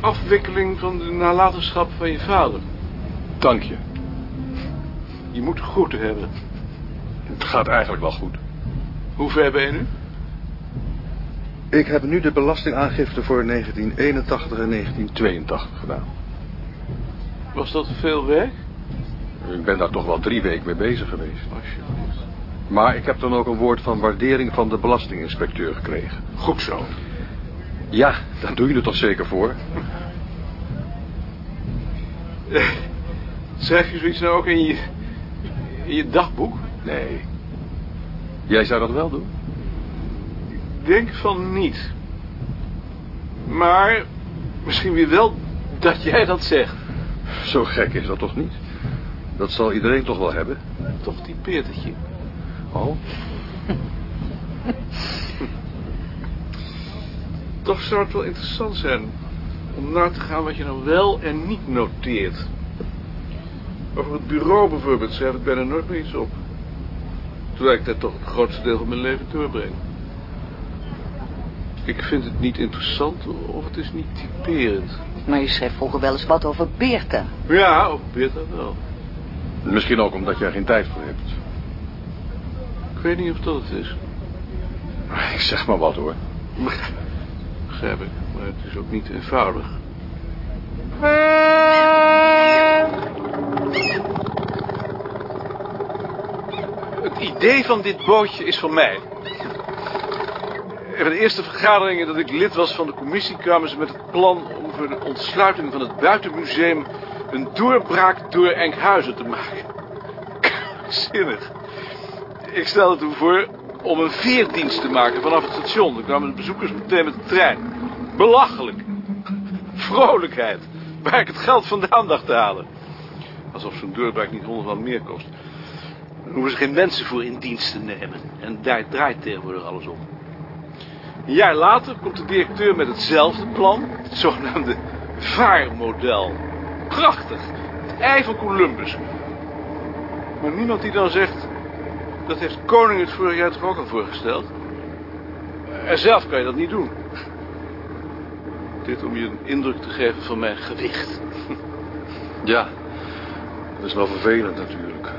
afwikkeling van de nalatenschap van je vader. Dank je. Je moet goed hebben. Het gaat eigenlijk wel goed. Hoe ver ben je nu? Ik heb nu de belastingaangifte voor 1981 en 1982 gedaan. Was dat veel werk? Ik ben daar toch wel drie weken mee bezig geweest. Alsjeblieft. Maar ik heb dan ook een woord van waardering van de belastinginspecteur gekregen. Goed zo. Ja, daar doe je het toch zeker voor? Schrijf je zoiets nou ook in je, in je dagboek? Nee. Jij zou dat wel doen? Ik denk van niet. Maar misschien weer wel dat jij dat zegt. Zo gek is dat toch niet? Dat zal iedereen toch wel hebben? Toch typeert het je. Oh? Toch zou het wel interessant zijn om na te gaan wat je nou wel en niet noteert. Over het bureau bijvoorbeeld schrijf ik bijna nooit meer iets op. Terwijl ik daar toch het grootste deel van mijn leven doorbreng. Ik vind het niet interessant of het is niet typerend. Maar je schreef vroeger wel eens wat over Beerta. Ja, ook Beerta wel. Misschien ook omdat jij geen tijd voor hebt. Ik weet niet of dat het is. Ik zeg maar wat hoor. Begrijp ik, maar het is ook niet eenvoudig. Het idee van dit bootje is van mij. Bij de eerste vergaderingen dat ik lid was van de commissie... kwamen ze met het plan om voor de ontsluiting van het buitenmuseum... een doorbraak door Enkhuizen te maken. Zinnig. Ik stelde toen voor om een veerdienst te maken vanaf het station. Dan kwamen de bezoekers meteen met de trein. Belachelijk. Vrolijkheid. Waar ik het geld vandaan dacht te halen. Alsof zo'n doorbraak niet honderd van meer kost. Dan hoeven ze geen mensen voor in dienst te nemen. En daar draait tegenwoordig alles om. Een jaar later komt de directeur met hetzelfde plan. Het zogenaamde vaarmodel. Prachtig. Het ei van Columbus. Maar niemand die dan zegt... Dat heeft koning het vorig jaar toch ook al voorgesteld? En zelf kan je dat niet doen. Dit om je een indruk te geven van mijn gewicht. Ja, dat is wel vervelend natuurlijk.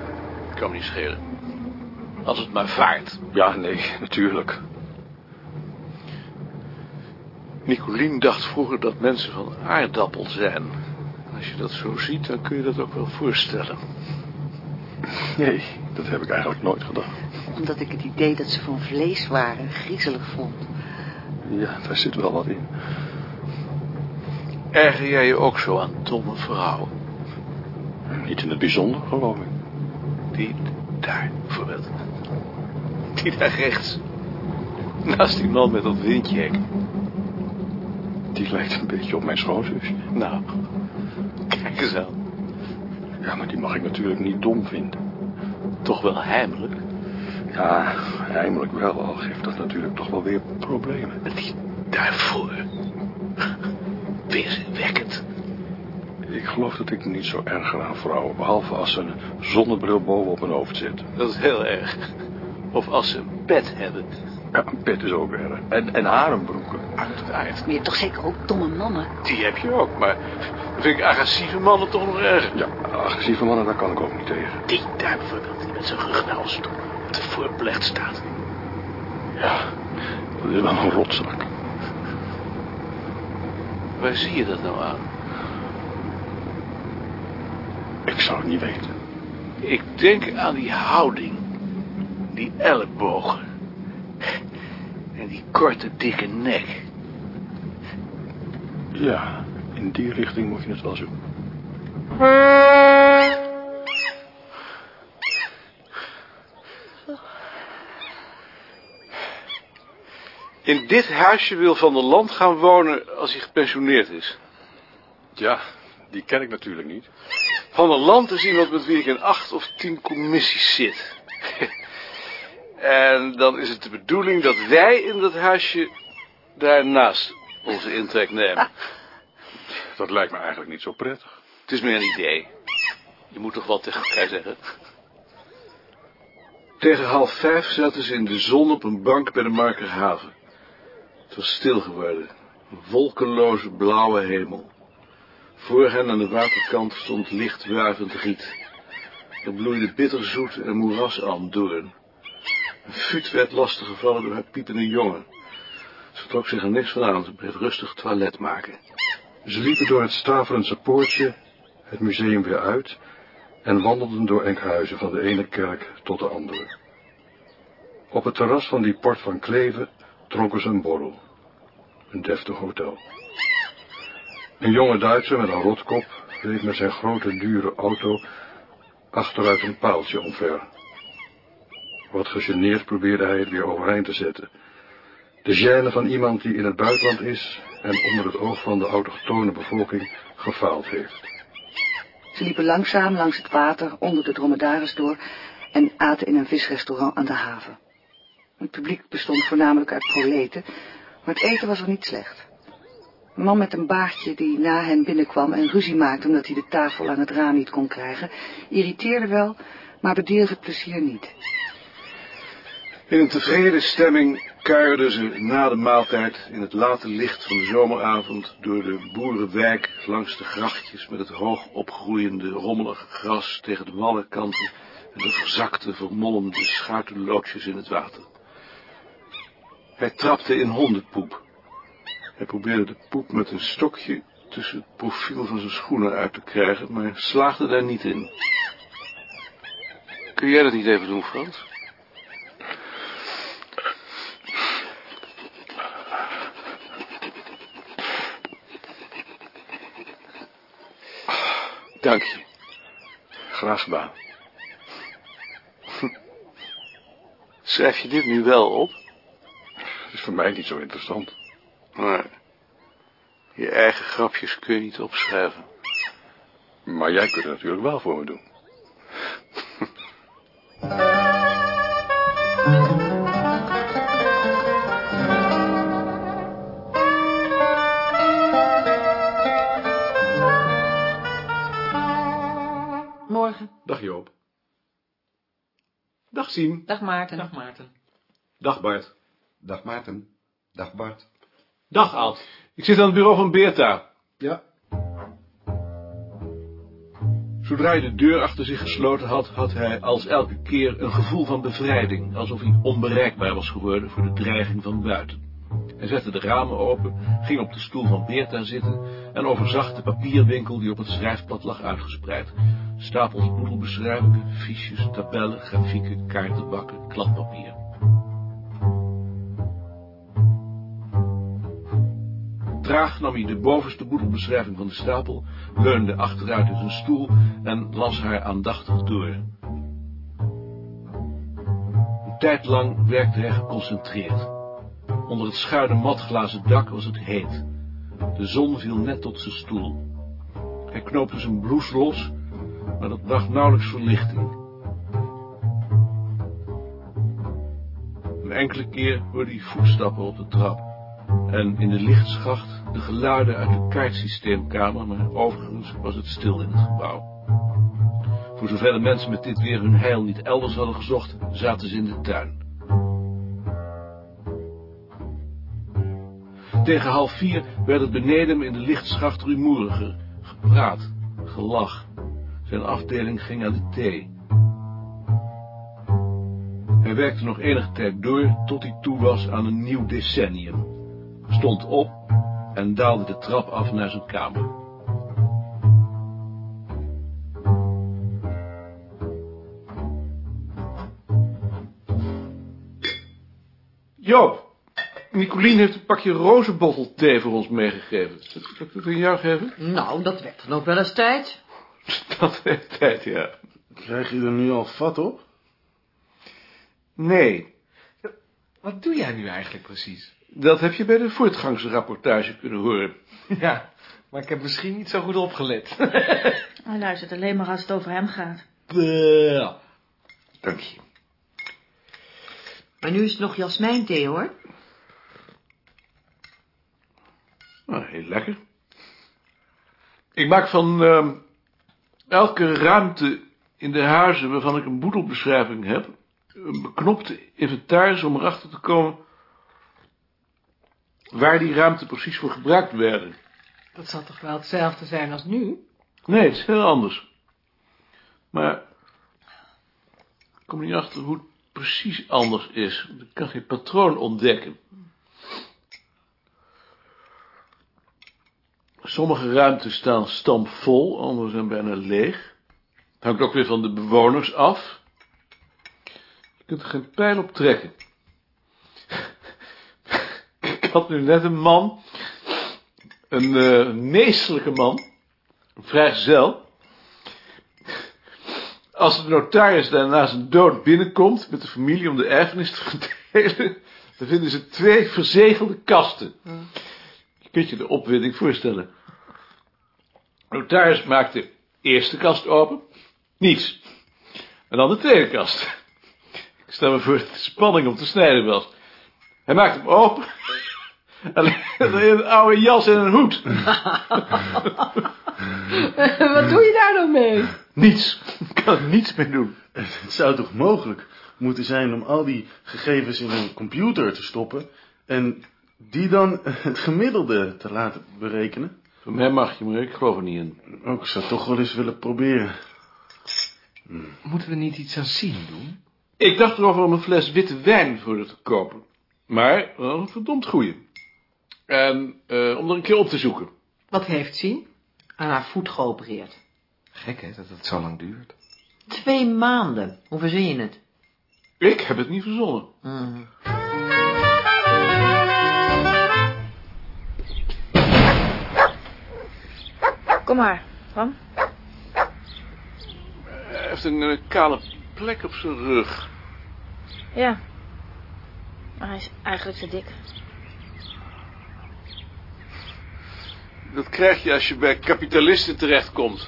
Kan me niet schelen. Als het maar vaart. Ja, nee, natuurlijk. Nicolien dacht vroeger dat mensen van aardappel zijn. Als je dat zo ziet, dan kun je dat ook wel voorstellen. Nee, dat heb ik eigenlijk nooit gedacht. Omdat ik het idee dat ze van vlees waren griezelig vond. Ja, daar zit wel wat in. Erger jij je ook zo aan domme vrouwen? Niet in het bijzonder, geloof ik. Die daar, bijvoorbeeld. Die daar rechts. Naast die man met dat windjek. Die lijkt een beetje op mijn schoonzusje. Nou, kijk eens aan. Ja, maar die mag ik natuurlijk niet dom vinden. Toch wel heimelijk. Ja, heimelijk wel, al geeft dat natuurlijk toch wel weer problemen. Die daarvoor. Weerwekkend. Ik geloof dat ik niet zo erg aan vrouwen, behalve als ze een zonnebril boven op hun hoofd zit. Dat is heel erg. Of als ze een pet hebben. Ja, een pet is ook erg. En, en harenbroeken. Uiteraard. Maar je hebt toch zeker ook domme mannen? Die heb je ook, maar dan vind ik agressieve mannen toch nog erger. Ja, agressieve mannen, daar kan ik ook niet tegen. Die daar bijvoorbeeld, die met zijn rug naar ons toe op de voorbelegd staat. Ja, dat is wel een rotzak. Waar zie je dat nou aan? Ik zou het niet weten. Ik denk aan die houding. Die ellebogen. En die korte, dikke nek. Ja, in die richting moet je het wel zoeken. In dit huisje wil Van der Land gaan wonen als hij gepensioneerd is. Ja, die ken ik natuurlijk niet. Van der Land is iemand met wie ik in acht of tien commissies zit. en dan is het de bedoeling dat wij in dat huisje daarnaast onze intrek nemen. Dat lijkt me eigenlijk niet zo prettig. Het is meer een idee. Je moet toch wat tegen elkaar zeggen? Tegen half vijf zaten ze in de zon op een bank bij de Markerhaven. Het was stil geworden. Een wolkenloze blauwe hemel. Voor hen aan de waterkant stond licht wuivend riet. Er bloeide bitterzoet en moerasalmdoorn. Een fut werd lastiggevallen door haar piepende jongen. Ze trok zich er niks van aan, ze bleef rustig toilet maken. Ze liepen door het Staverense poortje, het museum weer uit en wandelden door Enkhuizen van de ene kerk tot de andere. Op het terras van die port van Kleven dronken ze een borrel. Een deftig hotel. Een jonge Duitser met een rotkop reed met zijn grote dure auto achteruit een paaltje omver. Wat gegeneerd probeerde hij het weer overeind te zetten. De gêne van iemand die in het buitenland is en onder het oog van de autochtone bevolking gefaald heeft. Ze liepen langzaam langs het water onder de dromedaris door en aten in een visrestaurant aan de haven. Het publiek bestond voornamelijk uit proleten, maar het eten was er niet slecht. Een man met een baardje die na hen binnenkwam en ruzie maakte omdat hij de tafel aan het raam niet kon krijgen, irriteerde wel, maar bedierf het plezier niet. In een tevreden stemming kuierden ze na de maaltijd in het late licht van de zomeravond door de boerenwijk langs de grachtjes met het hoog opgroeiende rommelige gras tegen de wallenkanten en de verzakte, vermolmde schuitenloodjes in het water. Hij trapte in hondenpoep. Hij probeerde de poep met een stokje tussen het profiel van zijn schoenen uit te krijgen, maar slaagde daar niet in. Kun jij dat niet even doen, Frans? Dank je. Graag gedaan. Schrijf je dit nu wel op? Is voor mij niet zo interessant. Maar je eigen grapjes kun je niet opschrijven. Maar jij kunt het natuurlijk wel voor me doen. Morgen. Dag Joop. Dag Siem. Dag Maarten. Dag Maarten. Dag Bart. Dag Maarten. Dag Bart. Dag Ad. Ik zit aan het bureau van Beerta. Ja. Zodra hij de deur achter zich gesloten had, had hij als elke keer een gevoel van bevrijding, alsof hij onbereikbaar was geworden voor de dreiging van buiten. Hij zette de ramen open, ging op de stoel van Beerta zitten en overzag de papierwinkel die op het schrijfblad lag uitgespreid. Stapels boedelbeschrijvingen, fiches, tabellen, grafieken, kaartenbakken, kladpapier. Traag nam hij de bovenste boedelbeschrijving van de stapel, leunde achteruit in zijn stoel en las haar aandachtig door. Een tijd lang werkte hij geconcentreerd. Onder het schuine matglazen dak was het heet. De zon viel net tot zijn stoel. Hij knoopte zijn blouse los, maar dat bracht nauwelijks verlichting. Een enkele keer hoorde hij voetstappen op de trap. En in de lichtschacht de geluiden uit de kaartsysteemkamer, maar overigens was het stil in het gebouw. Voor zover de mensen met dit weer hun heil niet elders hadden gezocht, zaten ze in de tuin. Tegen half vier werd het beneden in de lichtschacht rumoeriger. Gepraat, gelach. Zijn afdeling ging aan de thee. Hij werkte nog enige tijd door tot hij toe was aan een nieuw decennium. Stond op en daalde de trap af naar zijn kamer. Joop, Nicolien heeft een pakje rozenboffel thee voor ons meegegeven. Zal ik dat aan jou geven? Nou, dat werd dan ook wel eens tijd. Dat heeft tijd, ja. Krijg je er nu al vat op? Nee, Wat doe jij nu eigenlijk precies? Dat heb je bij de voortgangsrapportage kunnen horen. Ja, maar ik heb misschien niet zo goed opgelet. Hij luistert alleen maar als het over hem gaat. Bleh. Dank je. Maar nu is het nog jasmijnthee, hoor. Nou, heel lekker. Ik maak van ehm, elke ruimte in de huizen waarvan ik een boedelbeschrijving heb, een beknopte inventaris om erachter te komen waar die ruimte precies voor gebruikt werden. Dat zal toch wel hetzelfde zijn als nu? Nee, het is heel anders. Maar ik kom niet achter hoe het precies anders is. Ik kan geen patroon ontdekken. Sommige ruimtes staan stampvol, andere zijn bijna leeg. Het hangt ook weer van de bewoners af. Je kunt er geen pijl op trekken. Ik had nu net een man, een uh, meestelijke man, een vrijgezel. Als de notaris daar na zijn dood binnenkomt met de familie om de erfenis te verdelen, dan vinden ze twee verzegelde kasten. Je kunt je de opwinding voorstellen. De notaris maakt de eerste kast open, niets. En dan de tweede kast. Ik stel me voor dat de spanning om te snijden was. Hij maakt hem open. Alleen een oude jas en een hoed. Wat doe je daar dan mee? Niets. Ik kan er niets mee doen. Het zou toch mogelijk moeten zijn om al die gegevens in een computer te stoppen en die dan het gemiddelde te laten berekenen? Voor mij mag je, maar ik geloof er niet in. Ook ik zou toch wel eens willen proberen. Moeten we niet iets aan zien doen? Ik dacht erover om een fles witte wijn voor je te kopen. Maar wel een verdomd goeie. En uh, om er een keer op te zoeken. Wat heeft zien? Aan haar voet geopereerd. Gek, hè, dat het zo lang duurt. Twee maanden. Hoe verzin je het? Ik heb het niet verzonnen. Mm. Kom maar, Bram. Hij heeft een uh, kale plek op zijn rug. Ja. Maar hij is eigenlijk te dik. Dat krijg je als je bij kapitalisten terechtkomt.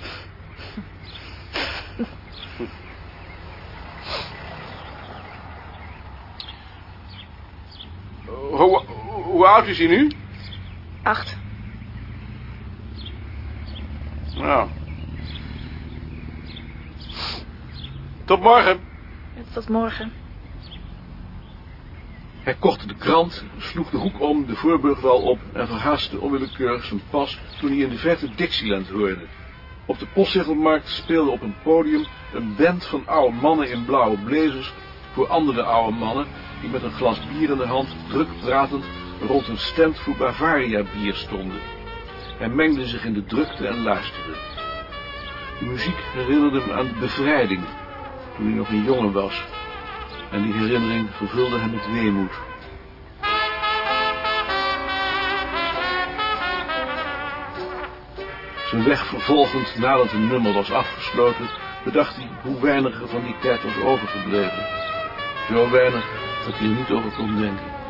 hoe, hoe oud is hij nu? Acht. Nou. Tot morgen. Tot morgen. Hij kocht de krant, sloeg de hoek om, de voorburgwal op en verhaastte onwillekeurig zijn pas toen hij in de verte Dixieland hoorde. Op de postzegelmarkt speelde op een podium een band van oude mannen in blauwe blazers voor andere oude mannen die met een glas bier in de hand, druk pratend, rond een stand voor Bavaria bier stonden. Hij mengde zich in de drukte en luisterde. De muziek herinnerde hem aan de bevrijding, toen hij nog een jongen was. En die herinnering vervulde hem met weemoed. Zijn weg vervolgend, nadat een nummer was afgesloten, bedacht hij hoe weinig er van die tijd was overgebleven. Zo weinig dat hij er niet over kon denken.